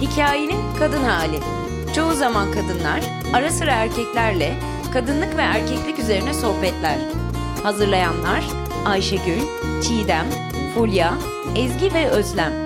Hikayenin kadın hali. Çoğu zaman kadınlar, ara sıra erkeklerle kadınlık ve erkeklik üzerine sohbetler. Hazırlayanlar Ayşegül, Çiğdem, Fulya, Ezgi ve Özlem.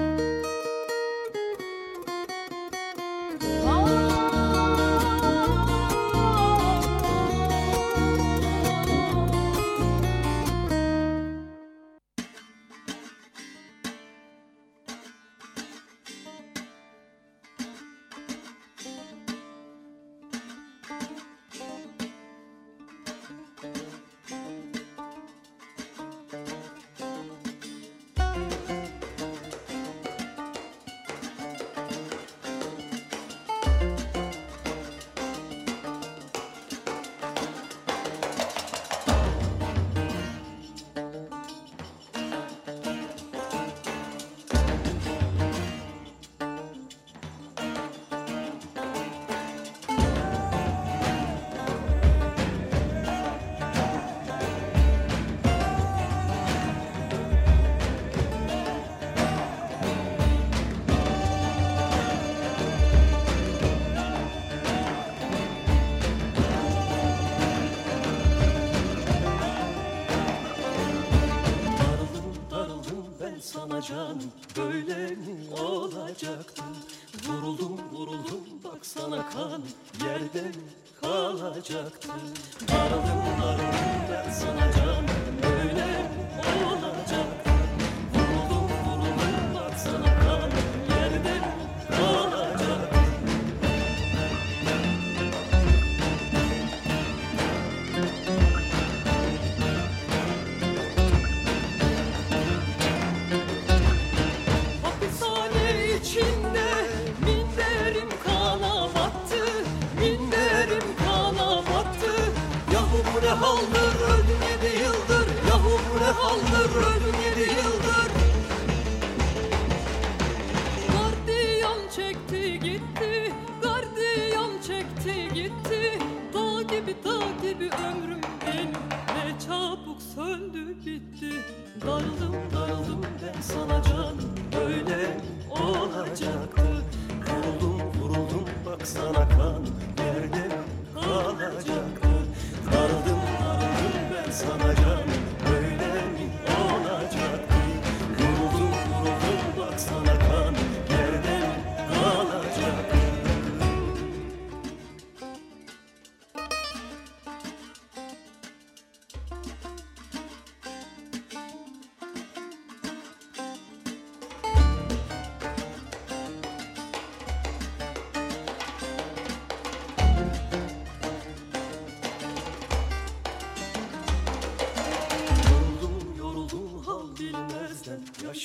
bıraktı Darıldım darıldım ben sana canım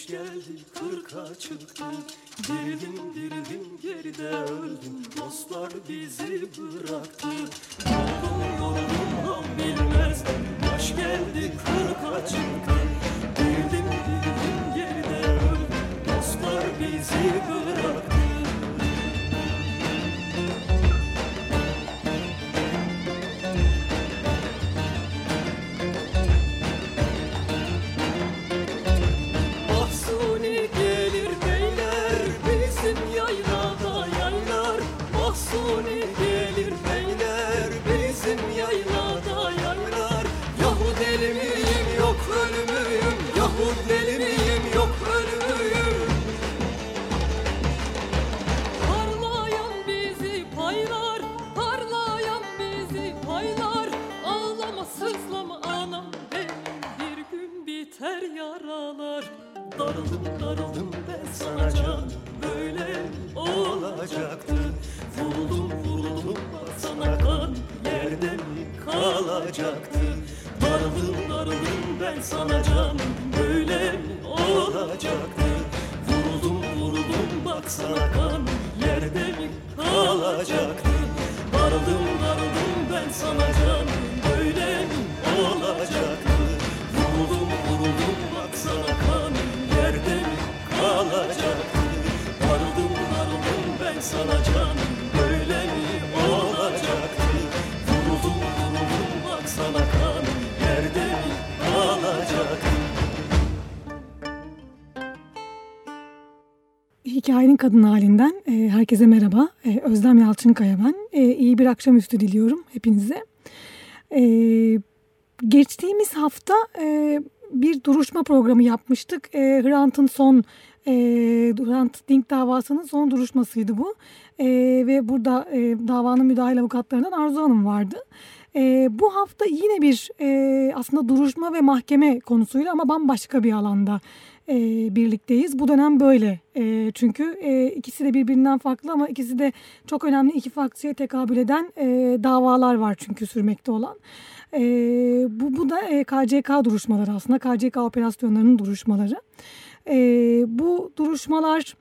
Geldi kırka çıktı Girdim girdim geride öldüm Dostlar bizi bıraktı. Yoldum yoldum ham bilmez. Baş geldi kırka çıktı Girdim girdim geride öldüm Dostlar bizi bıraktı. olacaktı. Darıldım darıldım ben sanacaktım. Hikayenin kadın halinden e, herkese merhaba. E, Özlem Yalçınkaya ben. E, iyi bir akşamüstü diliyorum hepinize. E, geçtiğimiz hafta e, bir duruşma programı yapmıştık. E, Hrant'ın son e, Hrant Dink davasının son duruşmasıydı bu. E, ve burada e, davanın müdahil avukatlarından Arzu Hanım vardı. E, bu hafta yine bir e, aslında duruşma ve mahkeme konusuyla ama bambaşka bir alanda e, birlikteyiz. Bu dönem böyle e, çünkü e, ikisi de birbirinden farklı ama ikisi de çok önemli iki farklı tekabül eden e, davalar var çünkü sürmekte olan. E, bu, bu da e, KCK duruşmaları aslında KCK operasyonlarının duruşmaları. E, bu duruşmalar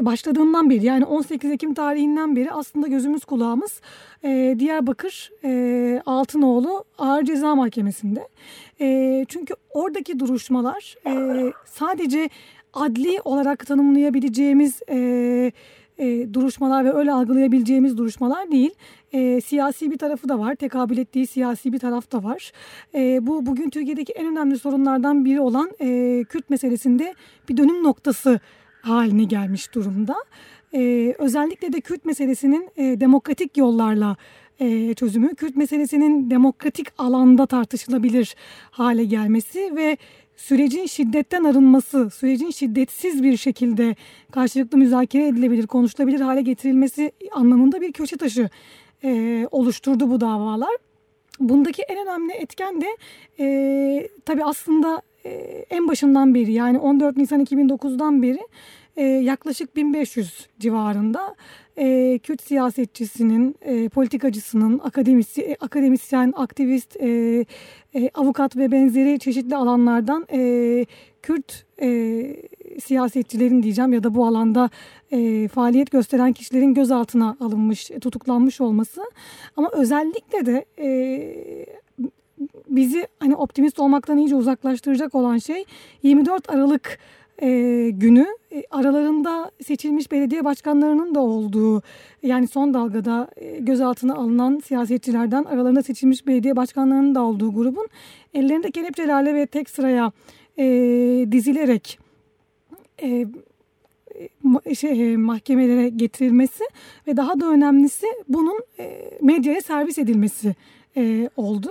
başladığından beri yani 18 Ekim tarihinden beri aslında gözümüz kulağımız e, Diyarbakır e, Altınoğlu Ağır Ceza Mahkemesi'nde. E, çünkü oradaki duruşmalar e, sadece adli olarak tanımlayabileceğimiz e, e, duruşmalar ve öyle algılayabileceğimiz duruşmalar değil. E, siyasi bir tarafı da var. Tekabül ettiği siyasi bir taraf da var. E, bu bugün Türkiye'deki en önemli sorunlardan biri olan e, Kürt meselesinde bir dönüm noktası haline gelmiş durumda. Ee, özellikle de Kürt meselesinin e, demokratik yollarla e, çözümü, Kürt meselesinin demokratik alanda tartışılabilir hale gelmesi ve sürecin şiddetten arınması, sürecin şiddetsiz bir şekilde karşılıklı müzakere edilebilir, konuşulabilir hale getirilmesi anlamında bir köşe taşı e, oluşturdu bu davalar. Bundaki en önemli etken de e, tabii aslında e, en başından beri yani 14 Nisan 2009'dan beri e, yaklaşık 1500 civarında e, Kürt siyasetçisinin, e, politikacısının, akademisyen, akademisyen aktivist, e, e, avukat ve benzeri çeşitli alanlardan e, Kürt e, siyasetçilerin diyeceğim ya da bu alanda e, faaliyet gösteren kişilerin gözaltına alınmış, tutuklanmış olması. Ama özellikle de e, bizi hani optimist olmaktan iyice uzaklaştıracak olan şey 24 Aralık e, günü e, aralarında seçilmiş belediye başkanlarının da olduğu yani son dalgada e, gözaltına alınan siyasetçilerden aralarında seçilmiş belediye başkanlarının da olduğu grubun ellerinde kelepçelerle ve tek sıraya e, dizilerek e, şey, mahkemelere getirilmesi ve daha da önemlisi bunun e, medyaya servis edilmesi e, oldu.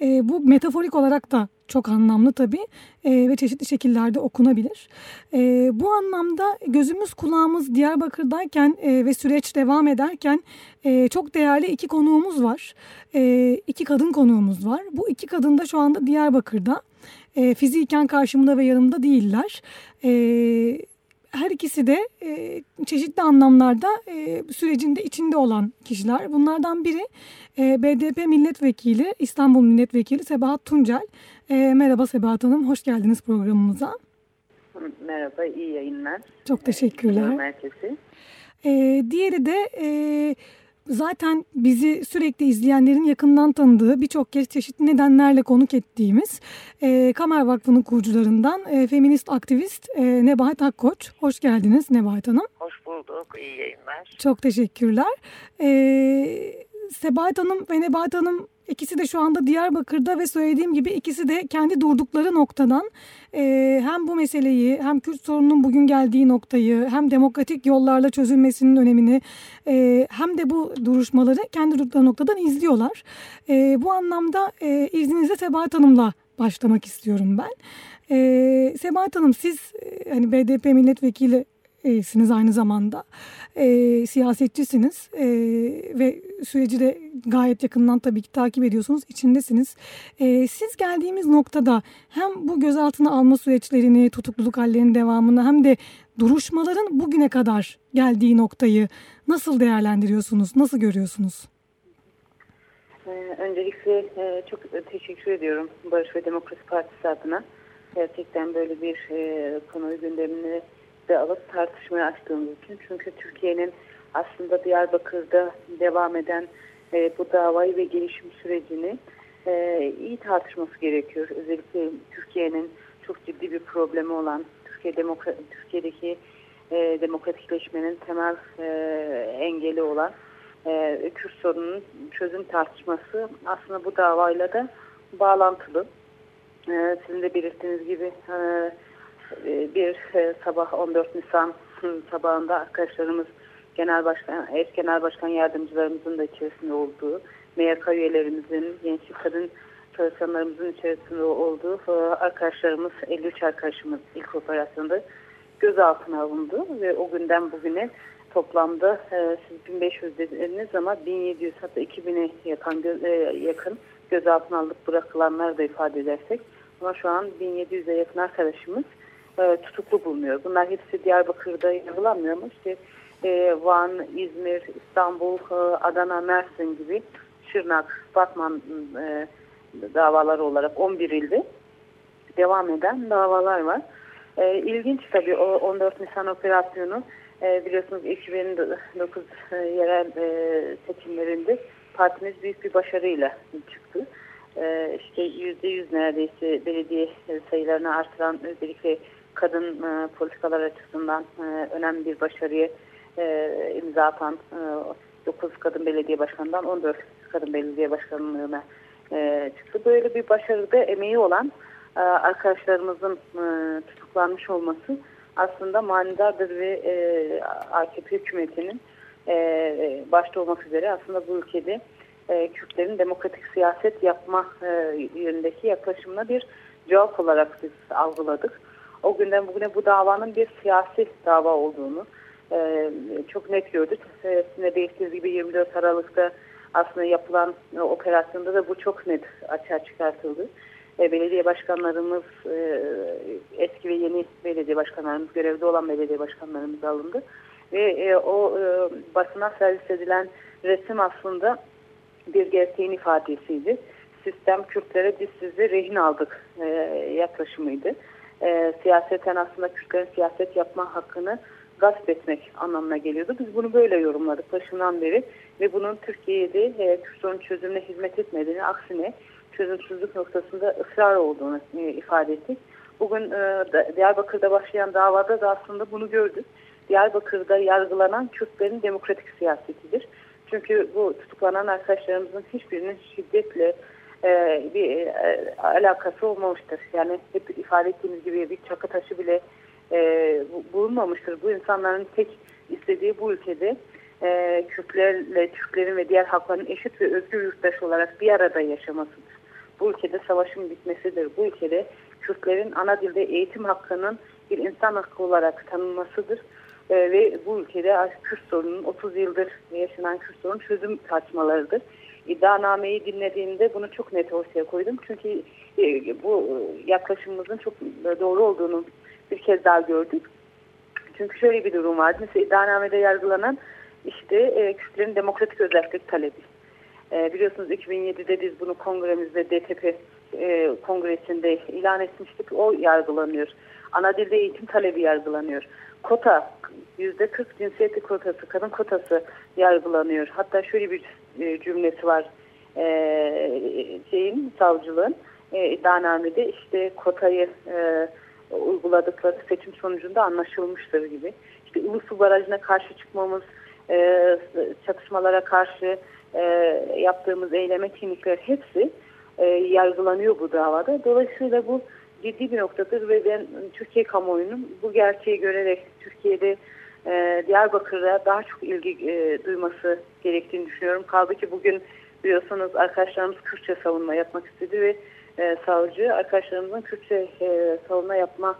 E, bu metaforik olarak da çok anlamlı tabii e, ve çeşitli şekillerde okunabilir. E, bu anlamda gözümüz kulağımız Diyarbakır'dayken e, ve süreç devam ederken e, çok değerli iki konuğumuz var. E, iki kadın konuğumuz var. Bu iki kadın da şu anda Diyarbakır'da. E, fiziken karşımda ve yanımda değiller. E, her ikisi de e, çeşitli anlamlarda e, sürecinde içinde olan kişiler. Bunlardan biri e, BDP milletvekili, İstanbul milletvekili Sebahat Tuncel. E, merhaba Sebahat Hanım, hoş geldiniz programımıza. Merhaba, iyi yayınlar. Çok teşekkürler. Merkezi. E, diğeri de e, zaten bizi sürekli izleyenlerin yakından tanıdığı birçok kez çeşitli nedenlerle konuk ettiğimiz e, Kamer Vakfı'nın kurucularından e, feminist aktivist e, Nebahat Akkoç. Hoş geldiniz Nebahat Hanım. Hoş bulduk, iyi yayınlar. Çok teşekkürler. E, Sebahat Hanım ve Nebahat Hanım İkisi de şu anda Diyarbakır'da ve söylediğim gibi ikisi de kendi durdukları noktadan e, hem bu meseleyi hem Kürt sorununun bugün geldiği noktayı hem demokratik yollarla çözülmesinin önemini e, hem de bu duruşmaları kendi durdukları noktadan izliyorlar. E, bu anlamda e, izninizle Sebahat Hanım'la başlamak istiyorum ben. E, Sebahat Hanım siz e, hani BDP milletvekili siniz aynı zamanda. E, siyasetçisiniz e, ve süreci de gayet yakından tabii ki takip ediyorsunuz, içindesiniz. E, siz geldiğimiz noktada hem bu gözaltına alma süreçlerini, tutukluluk hallerinin devamını hem de duruşmaların bugüne kadar geldiği noktayı nasıl değerlendiriyorsunuz, nasıl görüyorsunuz? Öncelikle çok teşekkür ediyorum Barış ve Demokrasi Partisi adına. Gerçekten böyle bir konuyu gündemine de alıp tartışmaya açtığımız için. Çünkü Türkiye'nin aslında Diyarbakır'da devam eden e, bu davayı ve gelişim sürecini e, iyi tartışması gerekiyor. Özellikle Türkiye'nin çok ciddi bir problemi olan Türkiye Demokra Türkiye'deki e, demokratikleşmenin temel e, engeli olan e, Kürt sorununun çözüm tartışması aslında bu davayla da bağlantılı. E, sizin de belirttiğiniz gibi e, bir e, sabah 14 Nisan sabahında arkadaşlarımız genel başkan, eş genel başkan yardımcılarımızın da içerisinde olduğu, MYK üyelerimizin, gençlik kadın çalışanlarımızın içerisinde olduğu e, arkadaşlarımız, 53 arkadaşımız ilk operasyonda gözaltına alındı ve o günden bugüne toplamda e, siz 1500 dediniz ama 1700 hatta 2000'e yakın, e, yakın gözaltına alıp bırakılanlar da ifade edersek ama şu an 1700'e yakın arkadaşımız e, tutuklu bulunuyor. Bunlar hepsi Diyarbakır'da yargılanmıyor ama işte e, Van, İzmir, İstanbul, e, Adana, Mersin gibi Şırnak, Batman e, davaları olarak 11 ilde devam eden davalar var. E, ilginç tabii o 14 Nisan operasyonu e, biliyorsunuz 2009 e, yerel e, seçimlerinde partimiz büyük bir başarıyla çıktı. E, işte %100 neredeyse belediye sayılarını artıran özellikle kadın e, politikalar açısından e, önemli bir başarıya e, imza atan e, 9 kadın belediye başkanından 14 kadın belediye başkanlığına e, çıktı. Böyle bir başarıda emeği olan e, arkadaşlarımızın e, tutuklanmış olması aslında manidardır ve e, AKP hükümetinin e, başta olmak üzere aslında bu ülkede e, Kürtlerin demokratik siyaset yapma e, yönündeki yaklaşımına bir cevap olarak biz algıladık. O günden bugüne bu davanın bir siyasi dava olduğunu e, çok net gördük. Sizin de gibi 24 Aralık'ta aslında yapılan e, operasyonda da bu çok net açığa çıkartıldı. E, belediye başkanlarımız, e, eski ve yeni belediye başkanlarımız, görevde olan belediye başkanlarımız alındı. Ve e, o e, basına servis edilen resim aslında bir gerçeğin ifadesiydi. Sistem Kürtlere biz sizi rehin aldık e, yaklaşımıydı. E, siyaseten aslında Kürtlerin siyaset yapma hakkını gasp etmek anlamına geliyordu. Biz bunu böyle yorumladık başından beri ve bunun Türkiye'de e, Kürt sorun çözümüne hizmet etmediğini aksine çözümsüzlük noktasında ısrar olduğunu e, ifade ettik. Bugün e, Diyarbakır'da başlayan davada da aslında bunu gördük. Diyarbakır'da yargılanan Kürtlerin demokratik siyasetidir. Çünkü bu tutuklanan arkadaşlarımızın hiçbirinin şiddetle e, bir e, alakası olmamıştır. Yani hep ifade ettiğimiz gibi bir çakı taşı bile e, bulunmamıştır. Bu insanların tek istediği bu ülkede e, Kürtlerle Türklerin ve diğer halkların eşit ve özgür yurttaş olarak bir arada yaşamasıdır. Bu ülkede savaşın bitmesidir. Bu ülkede Kürtlerin ana dilde eğitim hakkının bir insan hakkı olarak tanınmasıdır. E, ve bu ülkede Kürt sorunun 30 yıldır yaşanan Kürt sorunun çözüm tartışmalarıdır. İddianameyi dinlediğimde bunu çok net ortaya koydum. Çünkü e, bu yaklaşımımızın çok doğru olduğunu bir kez daha gördük. Çünkü şöyle bir durum vardı. Mesela iddianamede yargılanan işte e, Kürtlerin demokratik özellik talebi. E, biliyorsunuz 2007'de biz bunu kongremizde DTP e, kongresinde ilan etmiştik. O yargılanıyor. Ana dilde eğitim talebi yargılanıyor. Kota %40 cinsiyetli kotası, kadın kotası yargılanıyor. Hatta şöyle bir cümlesi var e, şeyin savcılığın e, iddianamede işte kotayı e, uyguladıkları seçim sonucunda anlaşılmıştır gibi. İşte Ulusu Barajı'na karşı çıkmamız, e, çatışmalara karşı e, yaptığımız eyleme kimlikler hepsi e, yargılanıyor bu davada. Dolayısıyla bu ciddi bir noktadır ve ben Türkiye kamuoyunun bu gerçeği görerek Türkiye'de e, Diyarbakır'a daha çok ilgi e, duyması gerektiğini düşünüyorum. Kaldı ki bugün biliyorsunuz arkadaşlarımız Kürtçe savunma yapmak istedi ve e, savcı arkadaşlarımızın Kürtçe e, savunma yapma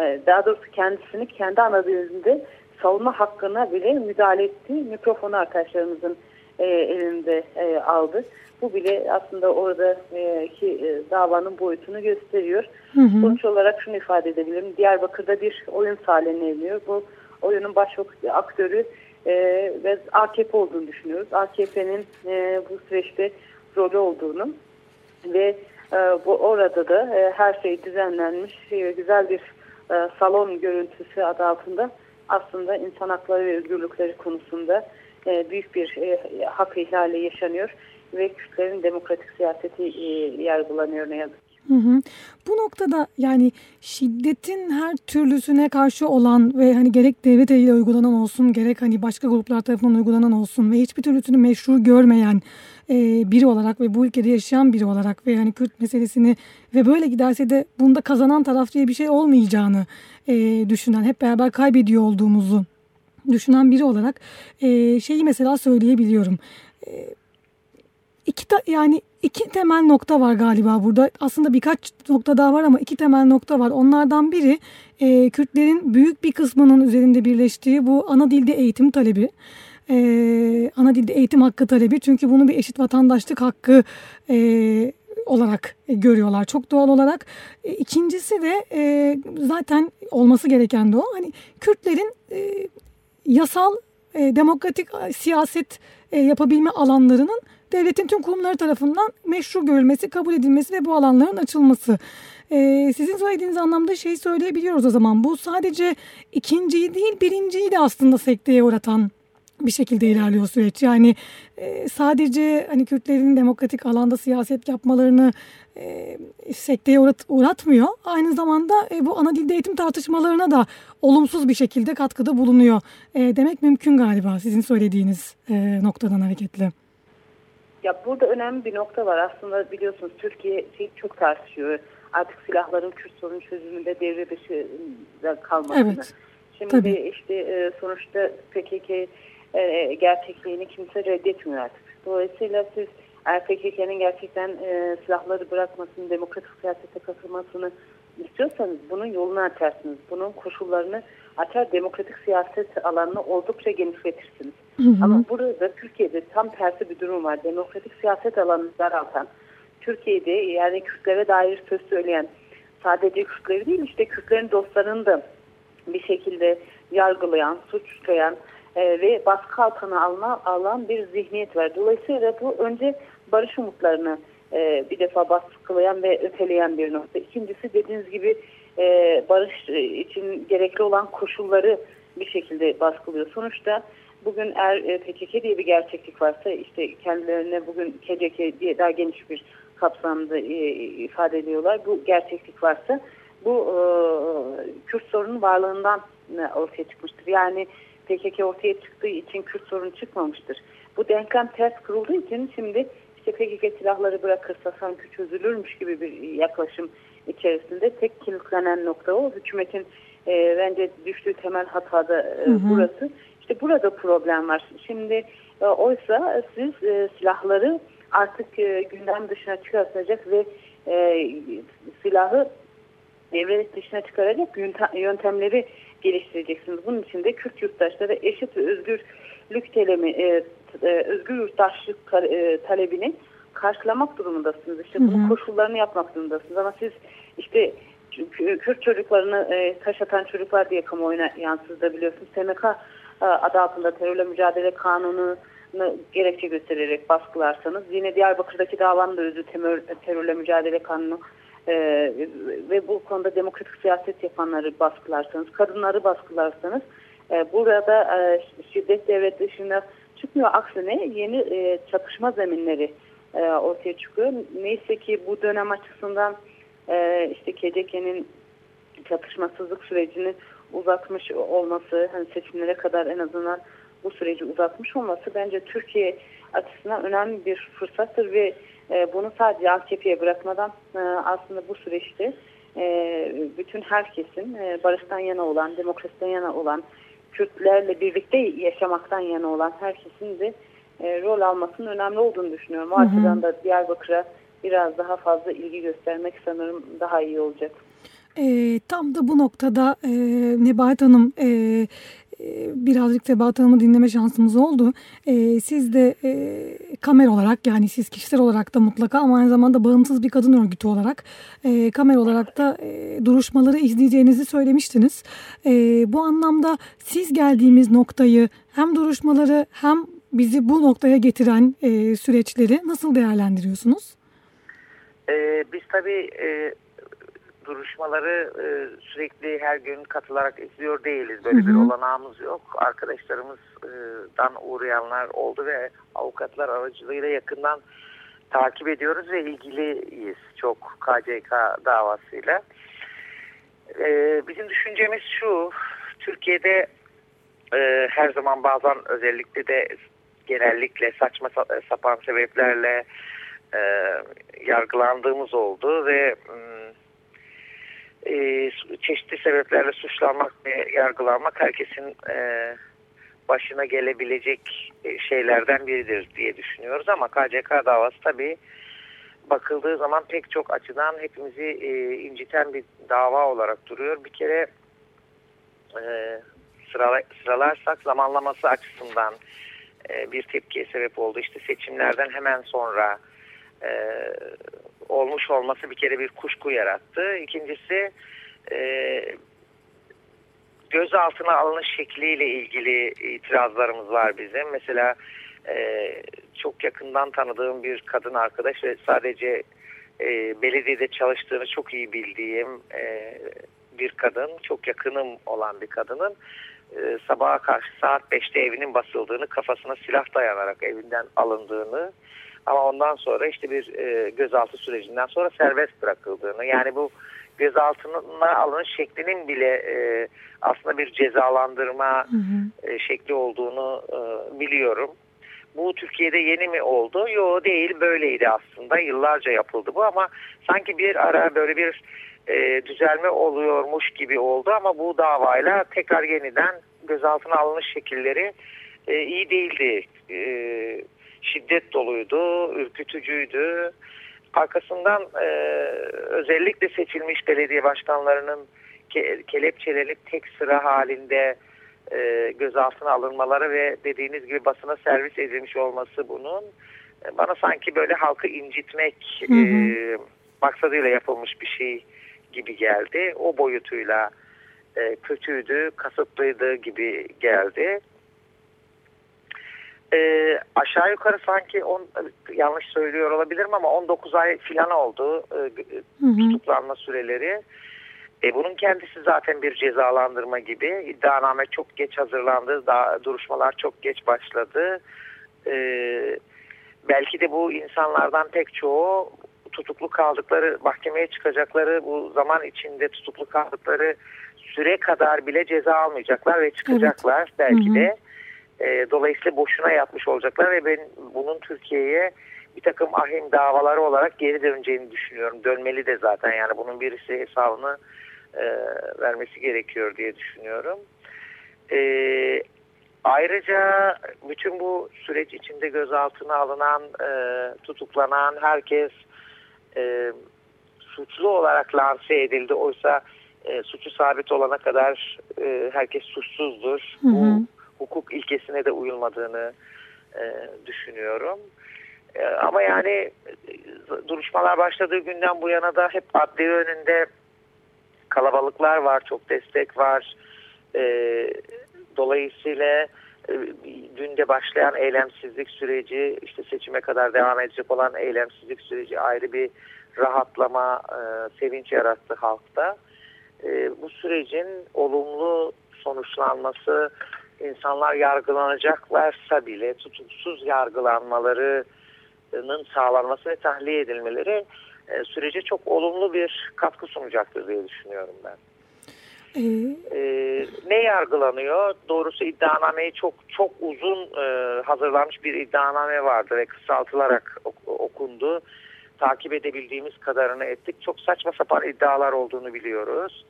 e, daha doğrusu kendisini kendi ana dilinde savunma hakkına bile müdahale etti. Mikrofonu arkadaşlarımızın e, elinde e, aldı. Bu bile aslında oradaki e, davanın boyutunu gösteriyor. Hı hı. Sonuç olarak şunu ifade edebilirim. Diyarbakır'da bir oyun sahneleniyor. Bu oyunun baş aktörü e, ve AKP olduğunu düşünüyoruz. AKP'nin e, bu süreçte rolü olduğunu ve e, bu orada da e, her şey düzenlenmiş e, güzel bir e, salon görüntüsü adı altında aslında insan hakları ve özgürlükleri konusunda e, büyük bir e, hak ihlali yaşanıyor ve Kürtlerin demokratik siyaseti e, yargılanıyor ne yazık. Hı hı. Bu noktada yani şiddetin her türlüsüne karşı olan ve hani gerek devlet eliyle uygulanan olsun gerek hani başka gruplar tarafından uygulanan olsun ve hiçbir türlüsünü meşru görmeyen e, biri olarak ve bu ülkede yaşayan biri olarak ve hani Kürt meselesini ve böyle giderse de bunda kazanan taraf diye bir şey olmayacağını e, düşünen hep beraber kaybediyor olduğumuzu düşünen biri olarak e, şeyi mesela söyleyebiliyorum. E, iki ta, yani iki temel nokta var galiba burada. Aslında birkaç nokta daha var ama iki temel nokta var. Onlardan biri e, Kürtlerin büyük bir kısmının üzerinde birleştiği bu ana dilde eğitim talebi. E, ana dilde eğitim hakkı talebi. Çünkü bunu bir eşit vatandaşlık hakkı e, olarak görüyorlar çok doğal olarak. E, ikincisi de e, zaten olması gereken de o. Hani Kürtlerin e, yasal e, demokratik siyaset e, yapabilme alanlarının devletin tüm kurumları tarafından meşru görülmesi, kabul edilmesi ve bu alanların açılması. Ee, sizin söylediğiniz anlamda şey söyleyebiliyoruz o zaman. Bu sadece ikinciyi değil birinciyi de aslında sekteye uğratan bir şekilde ilerliyor süreç. Yani e, sadece hani Kürtlerin demokratik alanda siyaset yapmalarını e, sekteye uğrat, uğratmıyor. Aynı zamanda e, bu ana dilde eğitim tartışmalarına da olumsuz bir şekilde katkıda bulunuyor. E, demek mümkün galiba sizin söylediğiniz e, noktadan hareketle. Ya burada önemli bir nokta var. Aslında biliyorsunuz Türkiye şey çok tartışıyor. Artık silahların Kürt sorunu çözümünde devre dışı kalmasını. Evet. Şimdi Tabii. işte e, sonuçta PKK e, gerçekliğini kimse reddetmiyor artık. Dolayısıyla siz eğer PKK'nın gerçekten silahları bırakmasını, demokratik siyasete katılmasını istiyorsanız bunun yolunu açarsınız. Bunun koşullarını açar demokratik siyaset alanını oldukça genişletirsiniz. Hı hı. Ama burada Türkiye'de tam tersi bir durum var. Demokratik siyaset alanını daraltan, Türkiye'de yani Kürtlere dair söz söyleyen, sadece Kürtleri değil işte Kürtlerin dostlarını da bir şekilde yargılayan, suçlayan e, ve baskı altına alınan, alan bir zihniyet var. Dolayısıyla bu önce barış umutlarını e, bir defa baskılayan ve öteleyen bir nokta. İkincisi dediğiniz gibi e, barış için gerekli olan koşulları bir şekilde baskılıyor. Sonuçta bugün eğer e, PKK diye bir gerçeklik varsa işte kendilerine bugün KCK diye daha geniş bir kapsamda e, ifade ediyorlar. Bu gerçeklik varsa bu e, Kürt sorunun varlığından ortaya çıkmıştır. Yani PKK ortaya çıktığı için Kürt sorunu çıkmamıştır. Bu denklem ters kurulduğu için şimdi işte PKK silahları bırakırsa sanki çözülürmüş gibi bir yaklaşım içerisinde tek kilitlenen nokta o. Hükümetin e, bence düştüğü temel hatada e, hı hı. burası. İşte burada problem var. Şimdi e, oysa siz e, silahları artık e, gündem dışına çıkartacak ve e, silahı devlet dışına çıkaracak yöntemleri geliştireceksiniz. Bunun için de Kürt yurttaşları eşit ve özgürlük telemi, e, e, özgür yurttaşlık e, talebini karşılamak durumundasınız. İşte bunun koşullarını yapmak durumundasınız. Ama siz işte Kürt çocuklarını e, taş atan çocuklar diye kamuoyuna yansıtabiliyorsunuz. SMK e, adı altında terörle mücadele kanunu gerekçe göstererek baskılarsanız yine Diyarbakır'daki davanın da özü terör, terörle mücadele kanunu e, ve bu konuda demokratik siyaset yapanları baskılarsanız, kadınları baskılarsanız e, burada e, şiddet devlet dışında çıkmıyor. Aksine yeni e, çatışma zeminleri e, ortaya çıkıyor. Neyse ki bu dönem açısından e, işte KCK'nin çatışmasızlık sürecini uzatmış olması, hani seçimlere kadar en azından bu süreci uzatmış olması bence Türkiye açısından önemli bir fırsattır ve e, bunu sadece AKP'ye bırakmadan e, aslında bu süreçte e, bütün herkesin e, barıştan yana olan, demokrasiden yana olan, Kürtlerle birlikte yaşamaktan yana olan herkesin de e, rol almasının önemli olduğunu düşünüyorum. O açıdan da Diyarbakır'a biraz daha fazla ilgi göstermek sanırım daha iyi olacak. E, tam da bu noktada e, Nebahat Hanım e, e birazcık Sebahat Hanım'ı dinleme şansımız oldu. E, siz de e, kamer olarak yani siz kişisel olarak da mutlaka ama aynı zamanda bağımsız bir kadın örgütü olarak e, kamer olarak da e, duruşmaları izleyeceğinizi söylemiştiniz. E, bu anlamda siz geldiğimiz noktayı hem duruşmaları hem bizi bu noktaya getiren e, süreçleri nasıl değerlendiriyorsunuz? Ee, biz tabii e, duruşmaları e, sürekli her gün katılarak izliyor değiliz. Böyle hı hı. bir olanağımız yok. Arkadaşlarımızdan uğrayanlar oldu ve avukatlar aracılığıyla yakından takip ediyoruz ve ilgiliyiz çok KCK davasıyla. E, bizim düşüncemiz şu, Türkiye'de e, her zaman bazen özellikle de genellikle saçma sapan sebeplerle e, yargılandığımız oldu ve e, çeşitli sebeplerle suçlanmak ve yargılanmak herkesin e, başına gelebilecek e, şeylerden biridir diye düşünüyoruz ama KCK davası tabii bakıldığı zaman pek çok açıdan hepimizi e, inciten bir dava olarak duruyor. Bir kere e, sırala, sıralarsak zamanlaması açısından e, bir tepkiye sebep oldu. İşte seçimlerden hemen sonra e, olmuş olması bir kere bir kuşku yarattı. İkincisi e, gözaltına alınış şekliyle ilgili itirazlarımız var bizim. Mesela e, çok yakından tanıdığım bir kadın arkadaş ve sadece e, belediyede çalıştığını çok iyi bildiğim e, bir kadın, çok yakınım olan bir kadının e, sabaha karşı saat 5'te evinin basıldığını, kafasına silah dayanarak evinden alındığını ama ondan sonra işte bir e, gözaltı sürecinden sonra serbest bırakıldığını yani bu gözaltına alınış şeklinin bile e, aslında bir cezalandırma hı hı. E, şekli olduğunu e, biliyorum. Bu Türkiye'de yeni mi oldu? Yok değil böyleydi aslında yıllarca yapıldı bu ama sanki bir ara böyle bir e, düzelme oluyormuş gibi oldu ama bu davayla tekrar yeniden gözaltına alınış şekilleri e, iyi değildi. E, şiddet doluydu, ürkütücüydü. Arkasından e, özellikle seçilmiş belediye başkanlarının ke kelepçelenip tek sıra halinde e, gözaltına alınmaları ve dediğiniz gibi basına servis edilmiş olması bunun e, bana sanki böyle halkı incitmek hı hı. E, maksadıyla yapılmış bir şey gibi geldi. O boyutuyla e, kötüydü, kasıtlıydı gibi geldi. E, aşağı yukarı sanki on, yanlış söylüyor olabilirim ama 19 ay filan oldu e, hı hı. tutuklanma süreleri. E, bunun kendisi zaten bir cezalandırma gibi. İddianame çok geç hazırlandı, daha, duruşmalar çok geç başladı. E, belki de bu insanlardan pek çoğu tutuklu kaldıkları, mahkemeye çıkacakları bu zaman içinde tutuklu kaldıkları süre kadar bile ceza almayacaklar ve çıkacaklar evet. belki Hı -hı. de. E, dolayısıyla boşuna yapmış olacaklar ve ben bunun Türkiye'ye bir takım ahim davaları olarak geri döneceğini düşünüyorum. Dönmeli de zaten yani bunun birisi hesabını e, vermesi gerekiyor diye düşünüyorum. E, ayrıca bütün bu süreç içinde gözaltına alınan, e, tutuklanan herkes e, suçlu olarak lanse edildi. Oysa e, suçu sabit olana kadar e, herkes suçsuzdur. Hı hı. Bu hukuk ilkesine de uyulmadığını e, düşünüyorum. E, ama yani e, duruşmalar başladığı günden bu yana da hep adli önünde kalabalıklar var, çok destek var. E, dolayısıyla e, dün de başlayan eylemsizlik süreci, işte seçime kadar devam edecek olan eylemsizlik süreci ayrı bir rahatlama, e, sevinç yarattı halkta. E, bu sürecin olumlu sonuçlanması, insanlar yargılanacaklarsa bile tutuksuz yargılanmalarının sağlanması ve tahliye edilmeleri e, sürece çok olumlu bir katkı sunacaktır diye düşünüyorum ben. Ee, ee, ne yargılanıyor? Doğrusu iddianameyi çok çok uzun e, hazırlanmış bir iddianame vardı ve kısaltılarak okundu. Takip edebildiğimiz kadarını ettik. Çok saçma sapan iddialar olduğunu biliyoruz.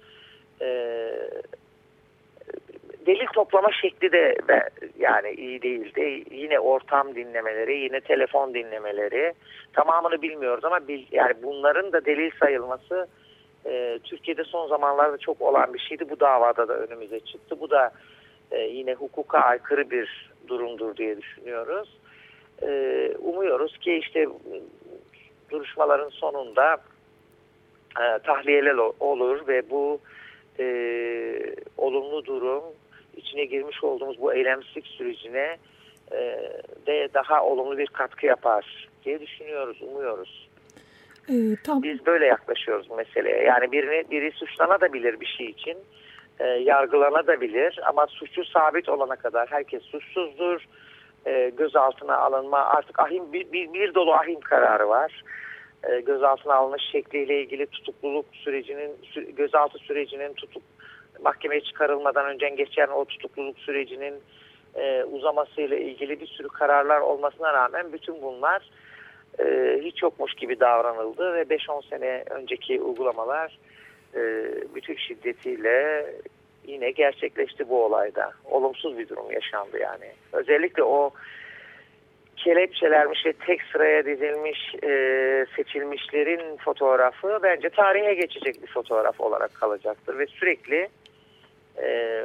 Ee, delil toplama şekli de yani iyi değildi. Yine ortam dinlemeleri, yine telefon dinlemeleri. Tamamını bilmiyoruz ama bil, yani bunların da delil sayılması e, Türkiye'de son zamanlarda çok olan bir şeydi. Bu davada da önümüze çıktı. Bu da e, yine hukuka aykırı bir durumdur diye düşünüyoruz. E, umuyoruz ki işte duruşmaların sonunda e, tahliyeler olur ve bu e, olumlu durum içine girmiş olduğumuz bu eylemsizlik sürecine e, de daha olumlu bir katkı yapar diye düşünüyoruz, umuyoruz. Ee, tam... Biz böyle yaklaşıyoruz meseleye. Yani birini, biri suçlanabilir bir şey için, e, yargılanabilir ama suçu sabit olana kadar herkes suçsuzdur. e, gözaltına alınma artık ahim bir, bir, bir dolu ahim kararı var. E, gözaltına alınış şekliyle ilgili tutukluluk sürecinin gözaltı sürecinin tutuk mahkemeye çıkarılmadan önce geçen o tutukluluk sürecinin e, uzamasıyla ilgili bir sürü kararlar olmasına rağmen bütün bunlar e, hiç yokmuş gibi davranıldı ve 5-10 sene önceki uygulamalar e, bütün şiddetiyle yine gerçekleşti bu olayda. Olumsuz bir durum yaşandı yani. Özellikle o kelepçelermiş ve tek sıraya dizilmiş e, seçilmişlerin fotoğrafı bence tarihe geçecek bir fotoğraf olarak kalacaktır ve sürekli e,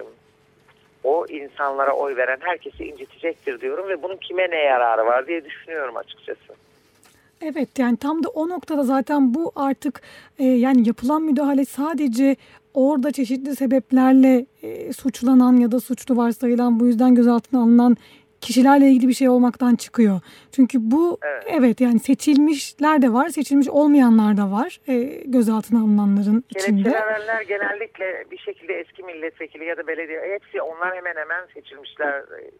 o insanlara oy veren herkesi incitecektir diyorum ve bunun kime ne yararı var diye düşünüyorum açıkçası. Evet yani tam da o noktada zaten bu artık e, yani yapılan müdahale sadece orada çeşitli sebeplerle e, suçlanan ya da suçlu varsayılan bu yüzden gözaltına alınan kişilerle ilgili bir şey olmaktan çıkıyor. Çünkü bu evet, evet yani seçilmişler de var, seçilmiş olmayanlar da var e, gözaltına alınanların içinde. Kelepçelenenler genellikle bir şekilde eski milletvekili ya da belediye hepsi onlar hemen hemen seçilmişlerdi.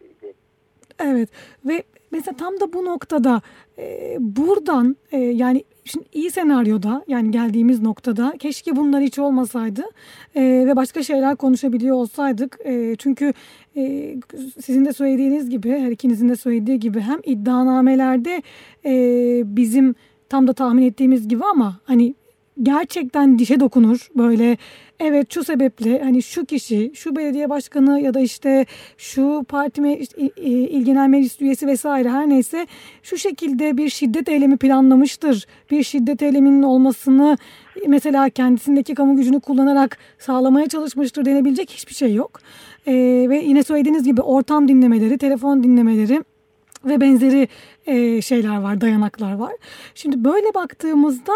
Evet ve mesela tam da bu noktada e, buradan e, yani şimdi iyi senaryoda yani geldiğimiz noktada keşke bunlar hiç olmasaydı e, ve başka şeyler konuşabiliyor olsaydık. E, çünkü e, sizin de söylediğiniz gibi her ikinizin de söylediği gibi hem iddianamelerde e, bizim tam da tahmin ettiğimiz gibi ama hani gerçekten dişe dokunur böyle evet şu sebeple hani şu kişi şu belediye başkanı ya da işte şu parti işte, il genel meclis üyesi vesaire her neyse şu şekilde bir şiddet eylemi planlamıştır. Bir şiddet eyleminin olmasını mesela kendisindeki kamu gücünü kullanarak sağlamaya çalışmıştır denebilecek hiçbir şey yok. Ee, ve yine söylediğiniz gibi ortam dinlemeleri, telefon dinlemeleri ve benzeri e, şeyler var, dayanaklar var. Şimdi böyle baktığımızda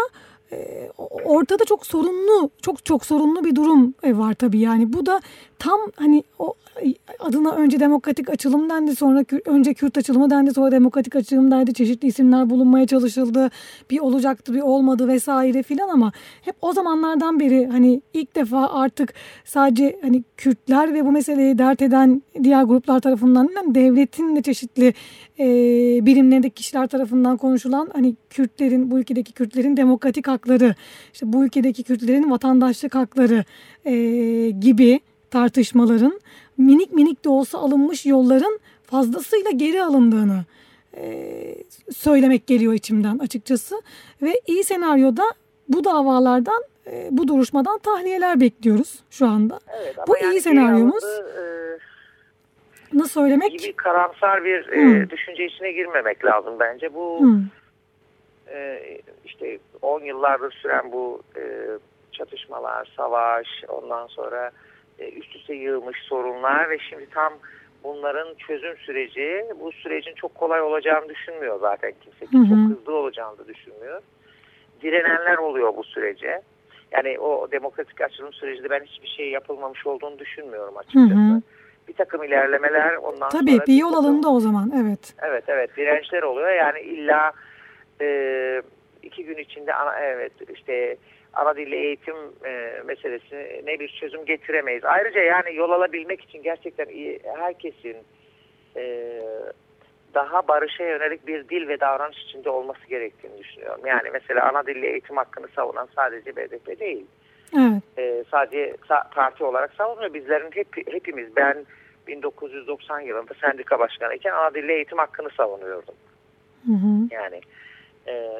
ortada çok sorunlu çok çok sorunlu bir durum e, var tabii. Yani bu da tam hani o adına önce demokratik açılım dendi sonra önce Kürt açılımı dendi sonra demokratik açılım dendi çeşitli isimler bulunmaya çalışıldı. Bir olacaktı bir olmadı vesaire filan ama hep o zamanlardan beri hani ilk defa artık sadece hani Kürtler ve bu meseleyi dert eden diğer gruplar tarafından devletin de çeşitli e, birimlerindeki kişiler tarafından konuşulan hani Kürtlerin bu ülkedeki Kürtlerin demokratik hakları işte bu ülkedeki Kürtlerin vatandaşlık hakları e, gibi tartışmaların minik minik de olsa alınmış yolların fazlasıyla geri alındığını e, söylemek geliyor içimden açıkçası. Ve iyi senaryoda bu davalardan, e, bu duruşmadan tahliyeler bekliyoruz şu anda. Evet, bu yani iyi senaryomuz. Alındı, e, Nasıl söylemek? Gibi karamsar bir e, düşünce içine girmemek lazım bence. Bu hmm. e, işte 10 yıllardır süren bu e, çatışmalar, savaş, ondan sonra üst üste yığılmış sorunlar ve şimdi tam bunların çözüm süreci bu sürecin çok kolay olacağını düşünmüyor zaten kimse. Hı hı. Çok hızlı olacağını da düşünmüyor. Direnenler oluyor bu sürece. Yani o demokratik açılım sürecinde ben hiçbir şey yapılmamış olduğunu düşünmüyorum açıkçası. Hı hı. Bir takım ilerlemeler ondan Tabii, sonra... Tabii bir yol takım, alındı o zaman evet. Evet evet dirençler oluyor yani illa e, iki gün içinde evet işte ana dille eğitim e, meselesine bir çözüm getiremeyiz. Ayrıca yani yol alabilmek için gerçekten iyi, herkesin e, daha barışa yönelik bir dil ve davranış içinde olması gerektiğini düşünüyorum. Yani mesela ana dille eğitim hakkını savunan sadece BDP değil. Evet. E, sadece parti olarak savunmuyor. Bizlerin hep, hepimiz ben 1990 yılında sendika başkanı iken ana dille eğitim hakkını savunuyordum. Hı hı. Yani e,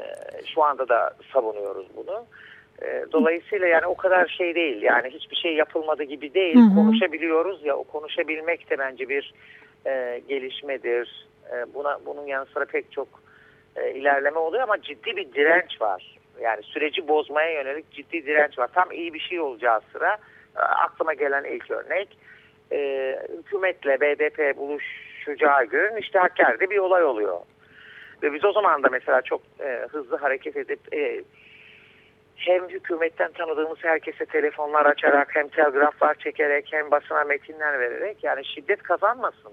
şu anda da savunuyoruz bunu. E, dolayısıyla yani o kadar şey değil yani hiçbir şey yapılmadı gibi değil. Hı hı. Konuşabiliyoruz ya o konuşabilmek de bence bir e, gelişmedir. E, buna bunun yanı sıra pek çok e, ilerleme oluyor ama ciddi bir direnç var. Yani süreci bozmaya yönelik ciddi direnç var. Tam iyi bir şey olacağı sıra e, aklıma gelen ilk örnek e, hükümetle BDP buluşacağı gün işte Hakkari'de bir olay oluyor. Ve biz o zaman da mesela çok e, hızlı hareket edip e, hem hükümetten tanıdığımız herkese telefonlar açarak hem telgraflar çekerek hem basına metinler vererek yani şiddet kazanmasın.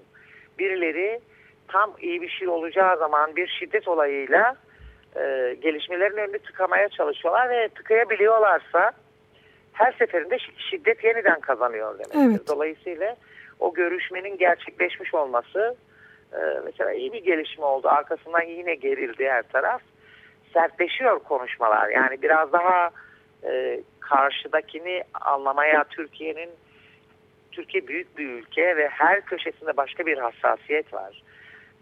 Birileri tam iyi bir şey olacağı zaman bir şiddet olayıyla e, gelişmelerin önünü tıkamaya çalışıyorlar ve tıkayabiliyorlarsa her seferinde şiddet yeniden kazanıyor demek. Evet. Dolayısıyla o görüşmenin gerçekleşmiş olması e, mesela iyi bir gelişme oldu. Arkasından yine gerildi her taraf. Sertleşiyor konuşmalar. Yani biraz daha e, karşıdakini anlamaya Türkiye'nin Türkiye büyük bir ülke ve her köşesinde başka bir hassasiyet var.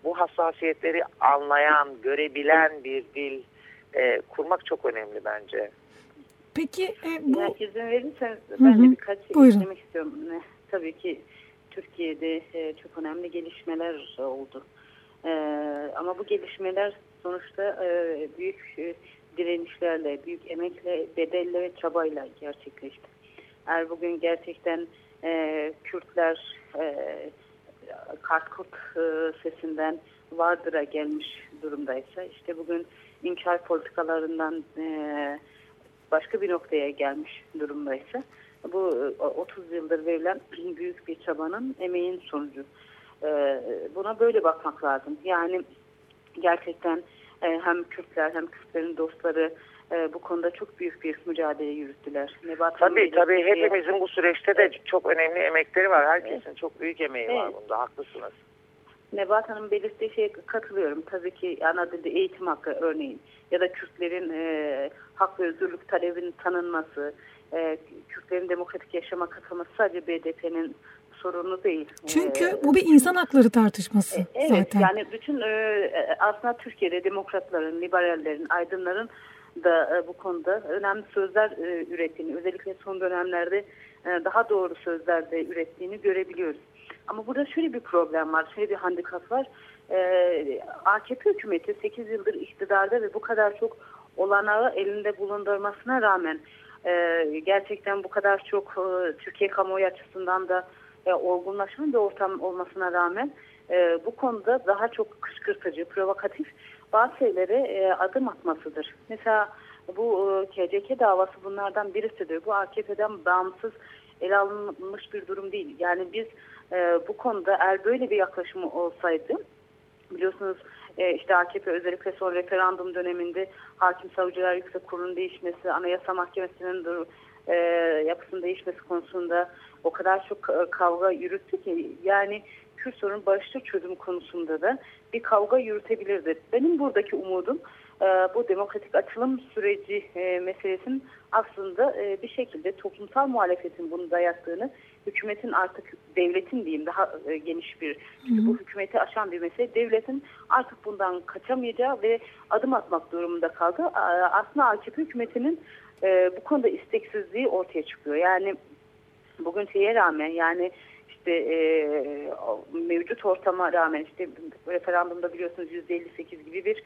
Bu hassasiyetleri anlayan, görebilen bir dil e, kurmak çok önemli bence. Peki e, bu... Yani izin verirseniz ben de birkaç şey eklemek istiyorum. Tabii ki Türkiye'de e, çok önemli gelişmeler oldu. E, ama bu gelişmeler sonuçta e, büyük e, direnişlerle, büyük emekle, bedelle ve çabayla gerçekleşti. Eğer bugün gerçekten e, Kürtler e, Kartkurt e, sesinden Vardır'a gelmiş durumdaysa işte bugün inkar politikalarından e, başka bir noktaya gelmiş durumdaysa bu 30 e, yıldır verilen büyük bir çabanın emeğin sonucu. E, buna böyle bakmak lazım. Yani gerçekten e, hem Kürtler hem Kürtlerin dostları bu konuda çok büyük bir mücadele yürüttüler. Nebat tabii tabii hepimizin bu süreçte de çok önemli emekleri var. Herkesin evet. çok büyük emeği evet. var bunda haklısınız. Nebat Hanım belirttiği şeye katılıyorum. Tabii ki ana dilde eğitim hakkı örneğin ya da Kürtlerin e, hak ve özgürlük talebinin tanınması, e, Kürtlerin demokratik yaşama katılması sadece BDP'nin sorunu değil. Çünkü ee, bu bir insan hakları tartışması e, evet, zaten. Yani bütün e, aslında Türkiye'de demokratların, liberallerin, aydınların da e, bu konuda önemli sözler e, ürettiğini, özellikle son dönemlerde e, daha doğru sözler de ürettiğini görebiliyoruz. Ama burada şöyle bir problem var, şöyle bir handikap var. E, AKP hükümeti 8 yıldır iktidarda ve bu kadar çok olanağı elinde bulundurmasına rağmen e, gerçekten bu kadar çok e, Türkiye kamuoyu açısından da e, olgunlaşan bir ortam olmasına rağmen e, bu konuda daha çok kışkırtıcı, provokatif bazı şeylere e, adım atmasıdır. Mesela bu e, KCK davası bunlardan birisidir. Bu AKP'den bağımsız ele alınmış bir durum değil. Yani biz e, bu konuda eğer böyle bir yaklaşımı olsaydı biliyorsunuz e, işte AKP özellikle son referandum döneminde hakim savcılar yüksek kurulun değişmesi, anayasa mahkemesinin e, yapısının değişmesi konusunda o kadar çok e, kavga yürüttü ki yani Kürt sorun barışçı çözüm konusunda da bir kavga yürütebilirdi. Benim buradaki umudum e, bu demokratik açılım süreci e, meselesinin aslında e, bir şekilde toplumsal muhalefetin bunu dayattığını, hükümetin artık devletin diyeyim daha e, geniş bir, çünkü bu hükümeti aşan bir mesele, devletin artık bundan kaçamayacağı ve adım atmak durumunda kaldı. Aslında AKP hükümetinin e, bu konuda isteksizliği ortaya çıkıyor. Yani bugün şeye rağmen yani işte e, mevcut ortama rağmen işte referandumda biliyorsunuz %58 gibi bir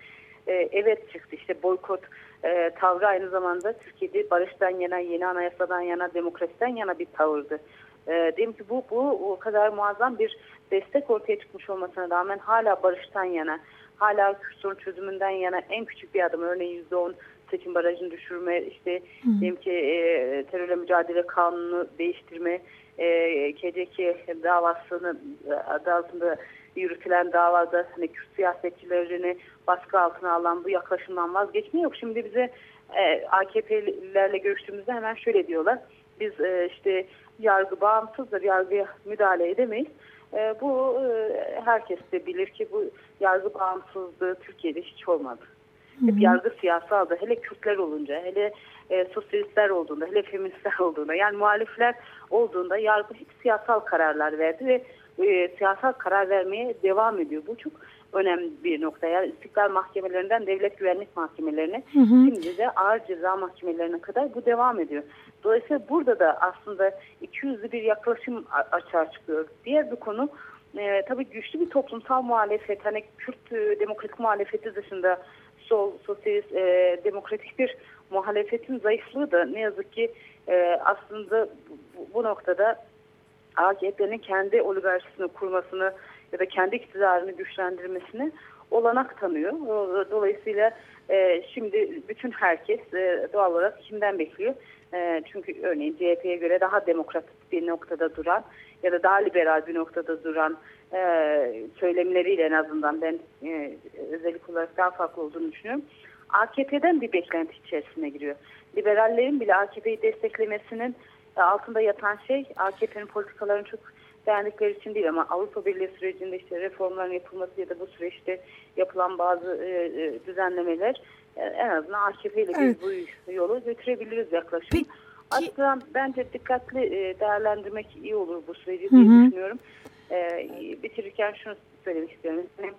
e, evet çıktı. İşte boykot e, tavrı aynı zamanda Türkiye'de barıştan yana, yeni anayasadan yana, demokrasiden yana bir tavırdı. E, diyelim ki bu, bu o kadar muazzam bir destek ortaya çıkmış olmasına rağmen hala barıştan yana, hala sorun çözümünden yana en küçük bir adım örneğin %10 seçim barajını düşürme, işte Hı. diyelim ki e, terörle mücadele kanunu değiştirme, e, KCK davasını adı altında yürütülen davada hani Kürt siyasetçilerini baskı altına alan bu yaklaşımdan vazgeçme yok. Şimdi bize e, AKP'lilerle görüştüğümüzde hemen şöyle diyorlar. Biz e, işte yargı bağımsızdır, yargıya müdahale edemeyiz. E, bu e, herkes de bilir ki bu yargı bağımsızlığı Türkiye'de hiç olmadı. Hep yargı siyasaldı. Hele Kürtler olunca, hele e, sosyalistler olduğunda, hele feministler olduğunda, yani muhalifler olduğunda yargı hep siyasal kararlar verdi ve e, siyasal karar vermeye devam ediyor. Bu çok önemli bir nokta. Yani istiklal mahkemelerinden devlet güvenlik mahkemelerine hı hı. şimdi de ağır ceza mahkemelerine kadar bu devam ediyor. Dolayısıyla burada da aslında iki yüzlü bir yaklaşım açığa çıkıyor. Diğer bir konu e, tabii güçlü bir toplumsal muhalefet. Hani Kürt e, demokratik muhalefeti dışında sol, sosyalist, e, demokratik bir muhalefetin zayıflığı da ne yazık ki e, aslında bu, bu noktada AKP'nin kendi oligarşisini kurmasını ya da kendi iktidarını güçlendirmesini olanak tanıyor. Dolayısıyla e, şimdi bütün herkes e, doğal olarak kimden bekliyor? E, çünkü örneğin CHP'ye göre daha demokratik bir noktada duran ya da daha liberal bir noktada duran e, söylemleriyle en azından ben e, özellik olarak daha farklı olduğunu düşünüyorum. AKP'den bir beklenti içerisine giriyor. Liberallerin bile AKP'yi desteklemesinin altında yatan şey AKP'nin politikalarını çok dernekler için değil ama Avrupa Birliği sürecinde işte reformların yapılması ya da bu süreçte yapılan bazı e, e, düzenlemeler e, en azından AKP ile Evet. biz bu yolu götürebiliriz yaklaşım. Peki- Aslında bence dikkatli e, değerlendirmek iyi olur bu süreci Hı diye hı. düşünüyorum. E, bitirirken şunu söylemek istiyorum. Yani,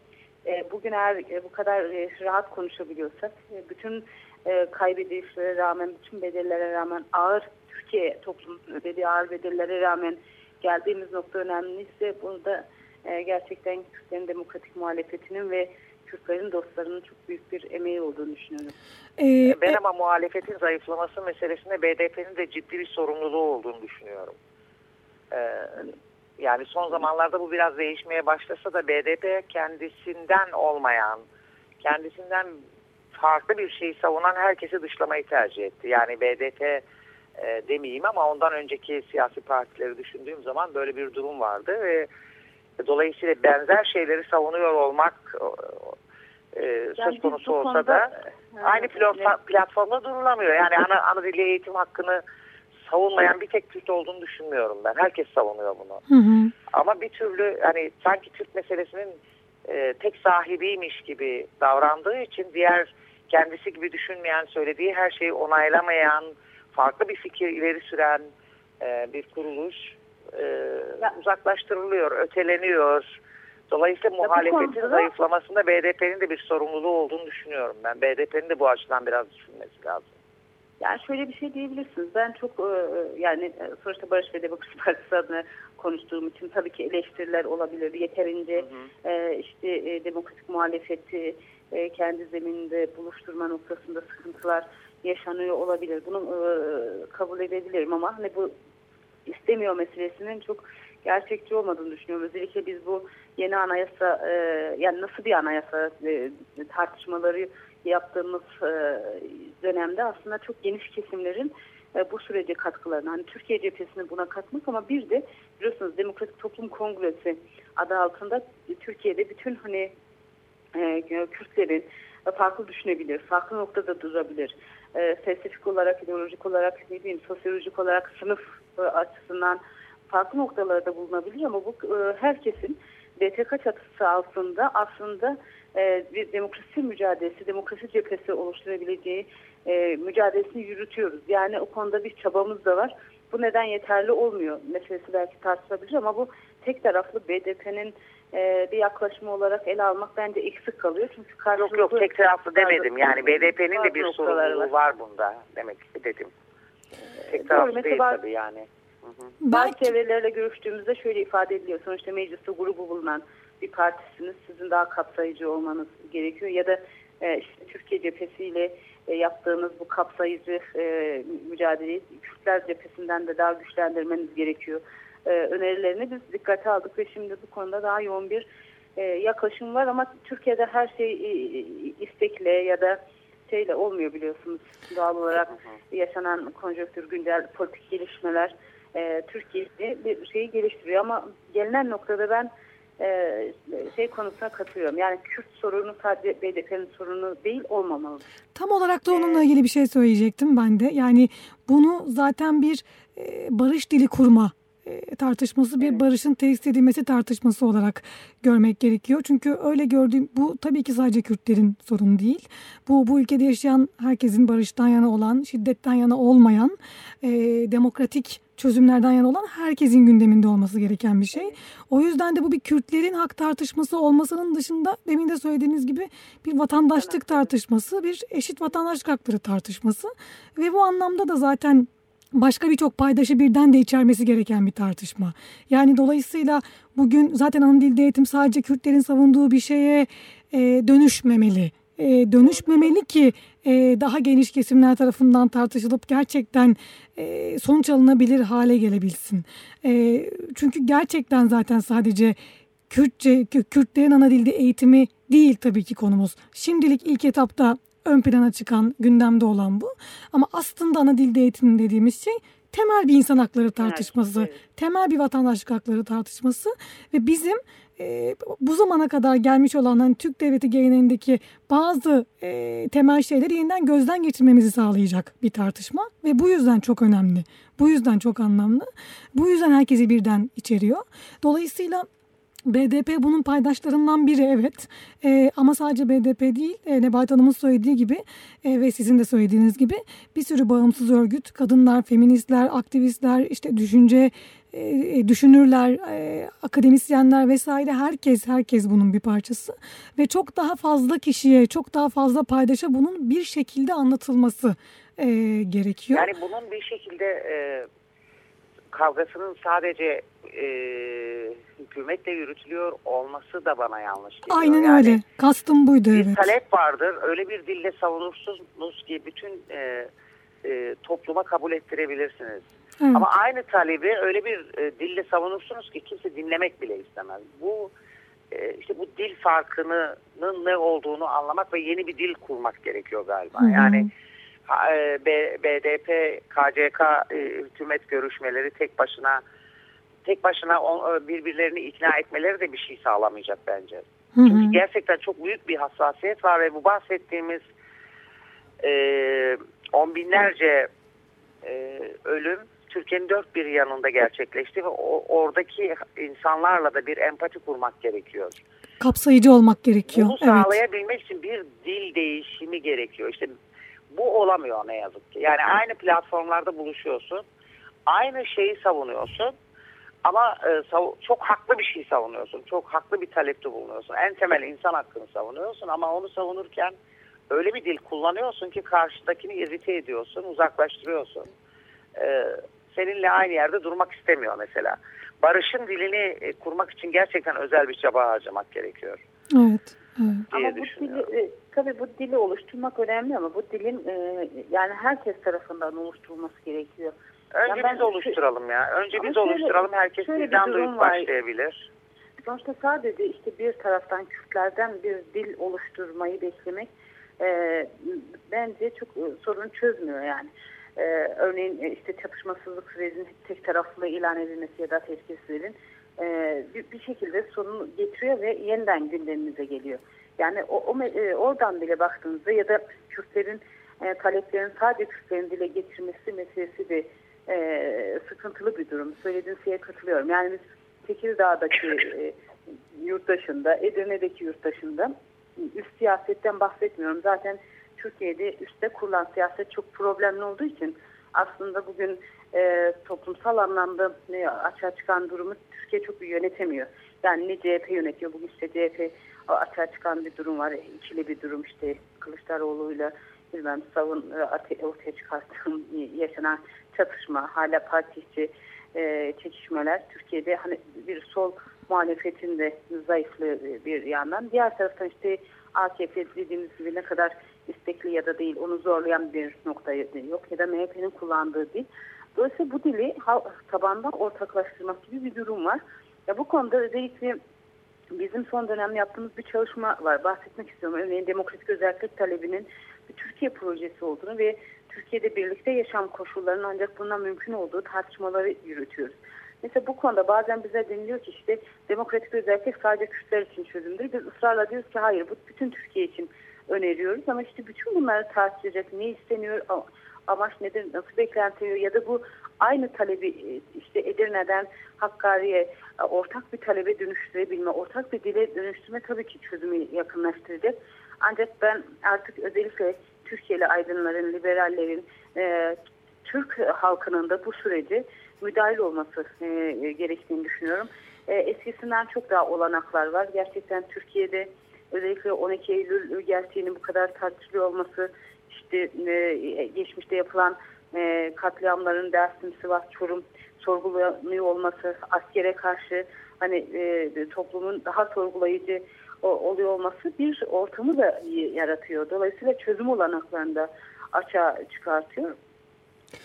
e, bugün eğer e, bu kadar e, rahat konuşabiliyorsak, e, bütün e, kaybedişlere rağmen, bütün bedellere rağmen ağır Türkiye toplumunun ödediği ağır bedellere rağmen geldiğimiz nokta önemliyse burada e, gerçekten Kürtlerin demokratik muhalefetinin ve Kürtlerin dostlarının çok büyük bir emeği olduğunu düşünüyorum. Ee, Ben ama muhalefetin zayıflaması meselesinde BDP'nin de ciddi bir sorumluluğu olduğunu düşünüyorum. Ee, yani son zamanlarda bu biraz değişmeye başlasa da BDP kendisinden olmayan, kendisinden farklı bir şeyi savunan herkesi dışlamayı tercih etti. Yani BDP e, demeyeyim ama ondan önceki siyasi partileri düşündüğüm zaman böyle bir durum vardı ve dolayısıyla benzer şeyleri savunuyor olmak e, söz konusu olsa konuda- da aynı platformda durulamıyor. Yani ana, ana dili eğitim hakkını savunmayan bir tek Kürt olduğunu düşünmüyorum ben. Herkes savunuyor bunu. hı hı. Ama bir türlü hani sanki Türk meselesinin e, tek sahibiymiş gibi davrandığı için diğer kendisi gibi düşünmeyen, söylediği her şeyi onaylamayan, farklı bir fikir ileri süren e, bir kuruluş e, uzaklaştırılıyor, öteleniyor. Dolayısıyla bu muhalefetin konuda da- zayıflamasında BDP'nin de bir sorumluluğu olduğunu düşünüyorum ben. BDP'nin de bu açıdan biraz düşünmesi lazım. Yani şöyle bir şey diyebilirsiniz. Ben çok e, yani e, sonuçta Barış ve Demokrasi Partisi adına konuştuğum için tabii ki eleştiriler olabilir. Yeterince e, işte e, demokratik muhalefeti e, kendi zemininde buluşturma noktasında sıkıntılar yaşanıyor olabilir. Bunu e, kabul edebilirim ama hani bu istemiyor meselesinin çok gerçekçi olmadığını düşünüyorum. Özellikle biz bu yeni anayasa e, yani nasıl bir anayasa e, tartışmaları yaptığımız e, dönemde aslında çok geniş kesimlerin e, bu sürece katkılarını hani Türkiye cephesini buna katmak ama bir de biliyorsunuz Demokratik Toplum Kongresi adı altında Türkiye'de bütün hani e, Kürtlerin farklı düşünebilir, farklı noktada durabilir. E, felsefik olarak, ideolojik olarak, ne bileyim, sosyolojik olarak, sınıf e, açısından farklı noktalarda bulunabilir ama bu e, herkesin BTK çatısı altında aslında e, bir demokrasi mücadelesi, demokrasi cephesi oluşturabileceği e, mücadelesini yürütüyoruz. Yani o konuda bir çabamız da var. Bu neden yeterli olmuyor meselesi belki tartışılabilir ama bu tek taraflı BDP'nin e, bir yaklaşımı olarak ele almak bence eksik kalıyor. Çünkü Yok karşılıklı yok tek taraflı demedim. Yani BDP'nin de bir sorumluluğu var bunda demek istedim. Tek Doğru, taraflı değil tabii yani. Bazı Belki çevrelerle görüştüğümüzde şöyle ifade ediliyor. Sonuçta mecliste grubu bulunan bir partisiniz. Sizin daha kapsayıcı olmanız gerekiyor. Ya da e, işte Türkiye cephesiyle e, yaptığınız bu kapsayıcı e, mücadeleyi Kürtler cephesinden de daha güçlendirmeniz gerekiyor. E, önerilerini biz dikkate aldık ve şimdi bu konuda daha yoğun bir e, yaklaşım var ama Türkiye'de her şey e, istekle ya da şeyle olmuyor biliyorsunuz. Doğal olarak yaşanan konjonktür, güncel politik gelişmeler e, Türkiye'de bir şeyi geliştiriyor ama gelinen noktada ben e, şey konusuna katılıyorum. Yani Kürt sorunu sadece BDP'nin sorunu değil olmamalı. Tam olarak da onunla ilgili bir şey söyleyecektim ben de. Yani bunu zaten bir e, barış dili kurma e, tartışması, bir barışın tesis edilmesi tartışması olarak görmek gerekiyor. Çünkü öyle gördüğüm bu tabii ki sadece Kürtlerin sorunu değil. Bu bu ülkede yaşayan herkesin barıştan yana olan, şiddetten yana olmayan, e, demokratik çözümlerden yana olan herkesin gündeminde olması gereken bir şey. O yüzden de bu bir Kürtlerin hak tartışması olmasının dışında demin de söylediğimiz gibi bir vatandaşlık tartışması, bir eşit vatandaşlık hakları tartışması ve bu anlamda da zaten başka birçok paydaşı birden de içermesi gereken bir tartışma. Yani dolayısıyla bugün zaten ana dilde eğitim sadece Kürtlerin savunduğu bir şeye e, dönüşmemeli. E, dönüşmemeli ki e, daha geniş kesimler tarafından tartışılıp gerçekten e, sonuç alınabilir hale gelebilsin. E, çünkü gerçekten zaten sadece Kürtçe, Kü- Kürtlerin ana dilde eğitimi değil tabii ki konumuz. Şimdilik ilk etapta ön plana çıkan gündemde olan bu. Ama aslında ana dilde eğitim dediğimiz şey temel bir insan hakları tartışması, evet, evet. temel bir vatandaşlık hakları tartışması ve bizim e, bu zamana kadar gelmiş olan hani Türk devleti geleneğindeki bazı e, temel şeyleri yeniden gözden geçirmemizi sağlayacak bir tartışma ve bu yüzden çok önemli. Bu yüzden çok anlamlı. Bu yüzden herkesi birden içeriyor. Dolayısıyla BDP bunun paydaşlarından biri evet e, ama sadece BDP değil e, Nebahat Hanım'ın söylediği gibi e, ve sizin de söylediğiniz gibi bir sürü bağımsız örgüt kadınlar, feministler, aktivistler işte düşünce e, düşünürler, e, akademisyenler vesaire herkes herkes bunun bir parçası ve çok daha fazla kişiye, çok daha fazla paydaşa bunun bir şekilde anlatılması e, gerekiyor. Yani bunun bir şekilde e, kavgasının sadece e, hükümetle yürütülüyor olması da bana yanlış geliyor. Aynen yani öyle. Kastım buydu bir evet. talep vardır. Öyle bir dille savunursunuz ki bütün e, e, topluma kabul ettirebilirsiniz. Evet. Ama aynı talebi öyle bir e, dille savunursunuz ki kimse dinlemek bile istemez. Bu e, işte bu dil farkının ne olduğunu anlamak ve yeni bir dil kurmak gerekiyor galiba. Hı hı. Yani BDP, KCK e, hükümet görüşmeleri tek başına tek başına e, birbirlerini ikna etmeleri de bir şey sağlamayacak bence. Hı hı. Çünkü gerçekten çok büyük bir hassasiyet var ve bu bahsettiğimiz e, on binlerce e, ölüm Türkiye'nin dört bir yanında gerçekleşti ve o, oradaki insanlarla da bir empati kurmak gerekiyor. Kapsayıcı olmak gerekiyor. Bunu sağlayabilmek evet. için bir dil değişimi gerekiyor. İşte bu olamıyor ne yazık ki. Yani aynı platformlarda buluşuyorsun. Aynı şeyi savunuyorsun. Ama e, çok haklı bir şey savunuyorsun. Çok haklı bir talepte bulunuyorsun. En temel insan hakkını savunuyorsun ama onu savunurken öyle bir dil kullanıyorsun ki karşıdakini irite ediyorsun, uzaklaştırıyorsun. E, seninle aynı yerde durmak istemiyor mesela. Barışın dilini e, kurmak için gerçekten özel bir çaba harcamak gerekiyor. Evet. evet. Ama bu dili, e, tabii bu dili oluşturmak önemli ama bu dilin e, yani herkes tarafından oluşturulması gerekiyor. Önce yani biz oluşturalım ya. Önce biz şöyle, oluşturalım. Herkes dilden duyup başlayabilir. Sonuçta sadece işte bir taraftan Kürtlerden bir dil oluşturmayı beklemek e, bence çok e, sorunu çözmüyor yani. E, örneğin e, işte çatışmasızlık sürecinin tek taraflı ilan edilmesi ya da teşkislerin e, bir, bir şekilde sorunu getiriyor ve yeniden gündemimize geliyor. Yani o, o e, oradan bile baktığınızda ya da Kürtlerin e, taleplerin sadece Kürtlerin dile getirmesi meselesi de e, sıkıntılı bir durum. Söylediğiniz şeye katılıyorum. Yani biz Tekirdağ'daki e, yurttaşında, Edirne'deki yurttaşında üst siyasetten bahsetmiyorum. Zaten Türkiye'de üstte kurulan siyaset çok problemli olduğu için aslında bugün e, toplumsal anlamda ne açığa çıkan durumu Türkiye çok yönetemiyor. Yani ne CHP yönetiyor. Bugün işte CHP açığa çıkan bir durum var. İkili bir durum işte Kılıçdaroğlu'yla bilmem savun e, ortaya çıkarttığım yaşanan çatışma, hala partisi e, çekişmeler Türkiye'de hani bir sol muhalefetin de zayıflığı bir yandan. Diğer taraftan işte AKP dediğimiz gibi ne kadar istekli ya da değil onu zorlayan bir nokta yok ya da MHP'nin kullandığı dil. Dolayısıyla bu dili tabandan ortaklaştırmak gibi bir durum var. Ya bu konuda özellikle bizim son dönemde yaptığımız bir çalışma var. Bahsetmek istiyorum. Örneğin demokratik özellik talebinin bir Türkiye projesi olduğunu ve Türkiye'de birlikte yaşam koşullarının ancak bundan mümkün olduğu tartışmaları yürütüyoruz. Mesela bu konuda bazen bize deniliyor ki işte demokratik özellik sadece Kürtler için çözümdür. Biz ısrarla diyoruz ki hayır bu bütün Türkiye için öneriyoruz ama işte bütün bunları tartışacak ne isteniyor, amaç nedir, nasıl beklentiliyor ya da bu aynı talebi e, işte Edirne'den Hakkari'ye e, ortak bir talebe dönüştürebilme, ortak bir dile dönüştürme tabii ki çözümü yakınlaştıracak. Ancak ben artık özellikle Türkiye'li aydınların, liberallerin, e, Türk halkının da bu süreci müdahil olması e, gerektiğini düşünüyorum. E, eskisinden çok daha olanaklar var. Gerçekten Türkiye'de özellikle 12 Eylül gerçeğinin bu kadar tartışılıyor olması, işte e, geçmişte yapılan e, katliamların Dersim, Sivas, Çorum sorgulanıyor olması, askere karşı hani e, toplumun daha sorgulayıcı o, oluyor olması bir ortamı da yaratıyor. Dolayısıyla çözüm olanaklarını da açığa çıkartıyor.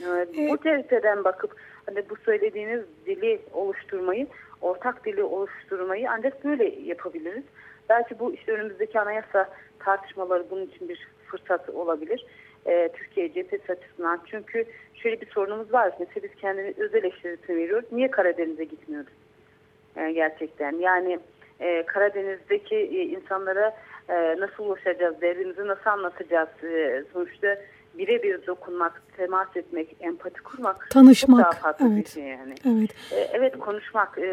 Ee, bu çerçeveden bakıp hani bu söylediğiniz dili oluşturmayı, ortak dili oluşturmayı ancak böyle yapabiliriz. Belki bu işte önümüzdeki anayasa tartışmaları bunun için bir fırsat olabilir. E, Türkiye cephesi açısından. Çünkü şöyle bir sorunumuz var. Mesela biz kendimiz öz eleştirisini veriyoruz. Niye Karadeniz'e gitmiyoruz? E, gerçekten. Yani e, Karadeniz'deki e, insanlara e, nasıl ulaşacağız, derdimizi nasıl anlatacağız? E, sonuçta birebir dokunmak, temas etmek, empati kurmak Tanışmak, çok daha farklı evet. bir şey yani. Evet. E, evet konuşmak. E,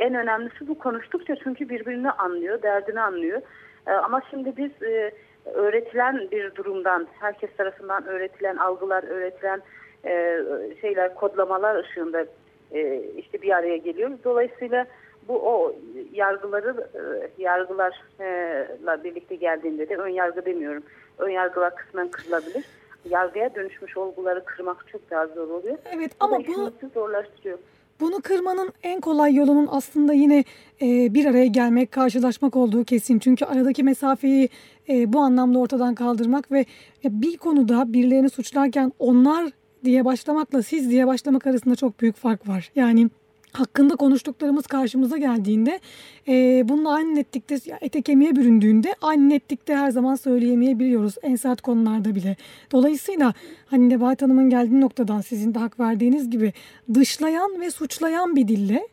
en önemlisi bu konuştukça çünkü birbirini anlıyor, derdini anlıyor. E, ama şimdi biz e, öğretilen bir durumdan, herkes tarafından öğretilen algılar, öğretilen e, şeyler, kodlamalar ışığında e, işte bir araya geliyoruz. Dolayısıyla bu o yargıları e, yargılarla birlikte geldiğinde de ön yargı demiyorum. Ön yargılar kısmen kırılabilir. Yargıya dönüşmüş olguları kırmak çok daha zor oluyor. Evet Bu ama bu zorlaştırıyor. Bunu kırmanın en kolay yolunun aslında yine e, bir araya gelmek, karşılaşmak olduğu kesin. Çünkü aradaki mesafeyi e, bu anlamda ortadan kaldırmak ve ya bir konuda birilerini suçlarken onlar diye başlamakla siz diye başlamak arasında çok büyük fark var. Yani hakkında konuştuklarımız karşımıza geldiğinde e, bununla aynı netlikte ete kemiğe büründüğünde aynı netlikte her zaman söyleyemeyebiliyoruz en sert konularda bile. Dolayısıyla hani Nebahat Hanım'ın geldiği noktadan sizin de hak verdiğiniz gibi dışlayan ve suçlayan bir dille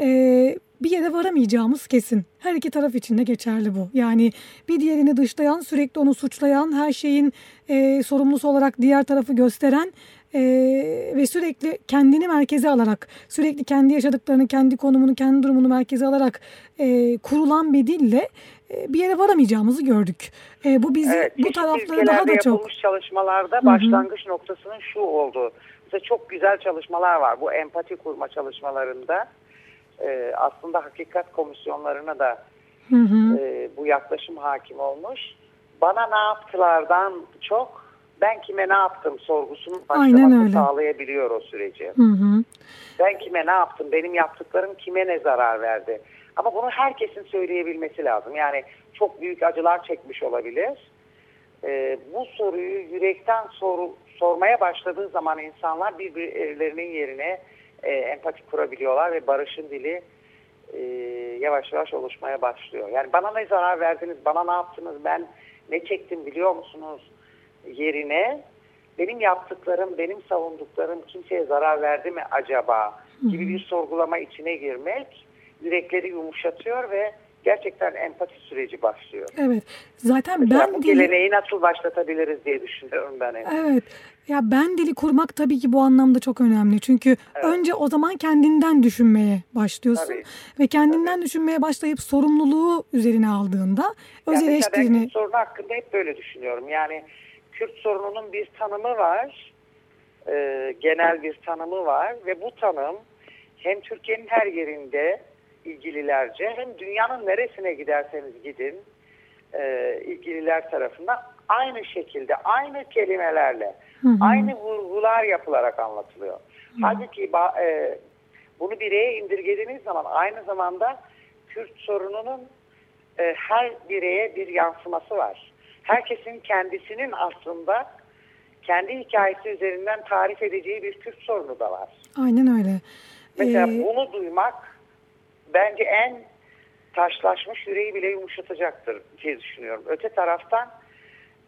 e, bir yere varamayacağımız kesin. Her iki taraf için de geçerli bu. Yani bir diğerini dışlayan, sürekli onu suçlayan, her şeyin e, sorumlusu olarak diğer tarafı gösteren e, ve sürekli kendini merkeze alarak, sürekli kendi yaşadıklarını, kendi konumunu, kendi durumunu merkeze alarak e, kurulan bir dille e, bir yere varamayacağımızı gördük. E, bu bizi Evet, bu çeşitli tarafları daha da çok çalışmalarda hı. başlangıç noktasının şu oldu. Mesela çok güzel çalışmalar var bu empati kurma çalışmalarında. Ee, aslında hakikat komisyonlarına da Hı hı. e, bu yaklaşım hakim olmuş. Bana ne yaptılardan çok ben kime ne yaptım sorgusunun Aynen başlaması sağlayabiliyor o süreci. Hı hı. Ben kime ne yaptım? Benim yaptıklarım kime ne zarar verdi? Ama bunu herkesin söyleyebilmesi lazım. Yani çok büyük acılar çekmiş olabilir. Ee, bu soruyu yürekten soru, sormaya başladığı zaman insanlar birbirlerinin yerine e, empati kurabiliyorlar ve barışın dili e, yavaş yavaş oluşmaya başlıyor. Yani bana ne zarar verdiniz, bana ne yaptınız, ben ne çektim biliyor musunuz yerine benim yaptıklarım, benim savunduklarım kimseye zarar verdi mi acaba gibi bir sorgulama içine girmek yürekleri yumuşatıyor ve gerçekten empati süreci başlıyor. Evet. Zaten Mesela ben bu dili geleneği nasıl başlatabiliriz diye düşünüyorum ben. hep. Evet. Ya ben dili kurmak tabii ki bu anlamda çok önemli. Çünkü önce o zaman kendinden düşünmeye başlıyorsun Tabii. ve kendinden düşünmeye başlayıp sorumluluğu üzerine aldığında öz Yani ben sorunu hakkında hep böyle düşünüyorum. Yani Kürt sorununun bir tanımı var. e, genel bir tanımı var ve bu tanım hem Türkiye'nin her yerinde ilgililerce hem dünyanın neresine giderseniz gidin e, ilgililer tarafından aynı şekilde aynı kelimelerle Hı hı. aynı vurgular yapılarak anlatılıyor. Halbuki ba- e, bunu bireye indirgediğiniz zaman aynı zamanda Kürt sorununun e, her bireye bir yansıması var. Herkesin kendisinin aslında kendi hikayesi üzerinden tarif edeceği bir Kürt sorunu da var. aynen öyle. Mesela Ee, bunu duymak bence en taşlaşmış yüreği bile yumuşatacaktır diye düşünüyorum. Öte taraftan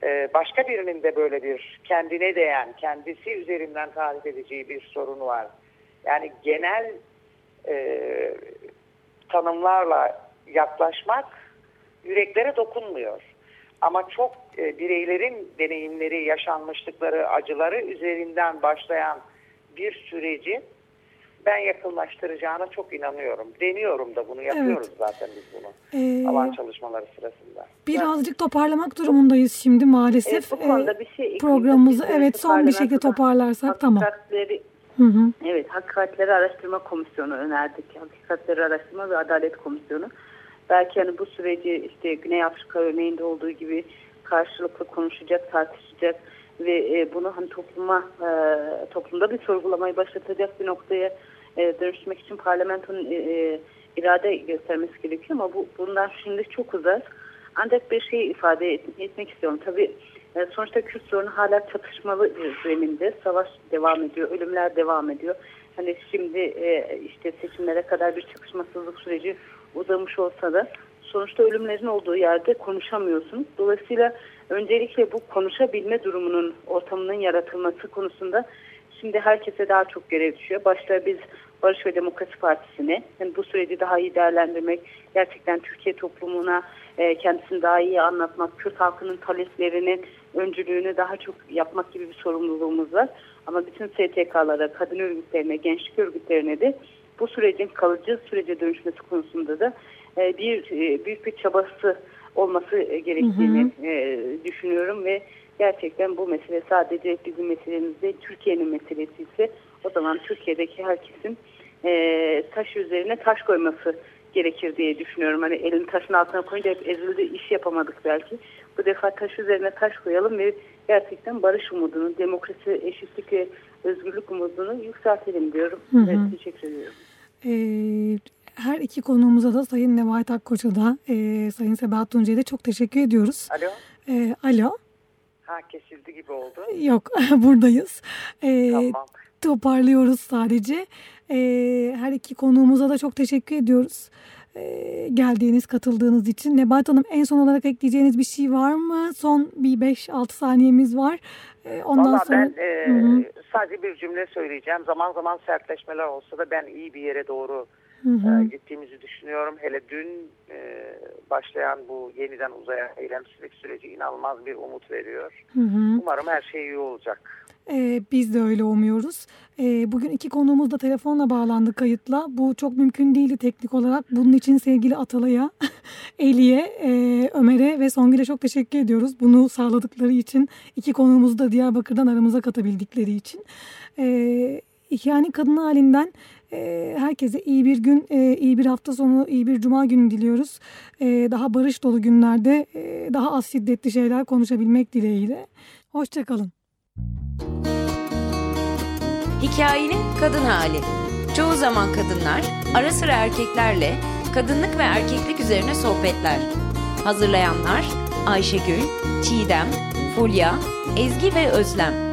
e, başka birinin de böyle bir kendine değen, kendisi üzerinden tarif edeceği bir sorunu var. Yani genel e, tanımlarla yaklaşmak yüreklere dokunmuyor. Ama çok e, bireylerin deneyimleri, yaşanmışlıkları, acıları üzerinden başlayan bir süreci ben yakınlaştıracağına çok inanıyorum. Deniyorum da bunu yapıyoruz zaten biz bunu. Ee, Alan çalışmaları sırasında. birazcık toparlamak durumundayız şimdi maalesef. Evet, bu Ee, konuda bir şey programımızı Biz evet son bir şekilde toparlarsak tamam. Hı hı. Evet, Hakikatleri Araştırma Komisyonu önerdik. Hakikatleri Araştırma ve Adalet Komisyonu. Belki hani bu süreci işte Güney Afrika örneğinde olduğu gibi karşılıklı konuşacak, tartışacak ve e, bunu hani topluma e, toplumda bir sorgulamayı başlatacak bir noktaya e, dönüştürmek için parlamentonun e, e, irade göstermesi gerekiyor ama bu bundan şimdi çok uzak. Ancak bir şey ifade et- etmek istiyorum. Tabii e, sonuçta Kürt sorunu hala çatışmalı bir zeminde. Savaş devam ediyor, ölümler devam ediyor. Hani şimdi e, işte seçimlere kadar bir çatışmasızlık süreci uzamış olsa da sonuçta ölümlerin olduğu yerde konuşamıyorsunuz. Dolayısıyla öncelikle bu konuşabilme durumunun ortamının yaratılması konusunda şimdi herkese daha çok görev düşüyor. Başta biz Barış ve Demokrasi Partisi'ne yani bu süreci daha iyi değerlendirmek, gerçekten Türkiye toplumuna e, kendisini daha iyi anlatmak, Kürt halkının taleplerinin öncülüğünü daha çok yapmak gibi bir sorumluluğumuz var. Ama bütün STK'lara, kadın örgütlerine, gençlik örgütlerine de bu sürecin kalıcı sürece dönüşmesi konusunda da e, bir e, büyük bir çabası olması gerektiğini hı hı. düşünüyorum ve gerçekten bu mesele sadece bizim meselemiz değil, Türkiye'nin meselesi ise o zaman Türkiye'deki herkesin taş üzerine taş koyması gerekir diye düşünüyorum. Hani elini taşın altına koyunca hep ezildi iş yapamadık belki. Bu defa taş üzerine taş koyalım ve gerçekten barış umudunu, demokrasi, eşitlik ve özgürlük umudunu yükseltelim diyorum. Hı hı. Evet, teşekkür ediyorum. Ee, her iki konuğumuza da Sayın Nevahat Akkoç'a da e, Sayın Sebahat Tuncay'a da çok teşekkür ediyoruz. Alo. E, alo. Ha kesildi gibi oldu. Yok buradayız. E, tamam. Toparlıyoruz sadece. E, her iki konuğumuza da çok teşekkür ediyoruz. E, geldiğiniz, katıldığınız için. Nebahat Hanım en son olarak ekleyeceğiniz bir şey var mı? Son bir 5-6 saniyemiz var. E, ondan Vallahi sonra... ben e, sadece bir cümle söyleyeceğim. Zaman zaman sertleşmeler olsa da ben iyi bir yere doğru Hı hı. gittiğimizi düşünüyorum. Hele dün e, başlayan bu yeniden uzayan eylemsizlik süreci inanılmaz bir umut veriyor. Hı hı. Umarım her şey iyi olacak. Ee, biz de öyle umuyoruz. Ee, bugün iki konuğumuz da telefonla bağlandı kayıtla. Bu çok mümkün değildi teknik olarak. Bunun için sevgili Atalay'a, Eli'ye, e, Ömer'e ve Songül'e çok teşekkür ediyoruz. Bunu sağladıkları için. iki konuğumuzu da Diyarbakır'dan aramıza katabildikleri için. Ee, yani kadın halinden e, herkese iyi bir gün, e, iyi bir hafta sonu, iyi bir cuma günü diliyoruz. E, daha barış dolu günlerde daha az şiddetli şeyler konuşabilmek dileğiyle. Hoşçakalın. Hikayenin kadın hali. Çoğu zaman kadınlar, ara sıra erkeklerle kadınlık ve erkeklik üzerine sohbetler. Hazırlayanlar Ayşegül, Çiğdem, Fulya, Ezgi ve Özlem.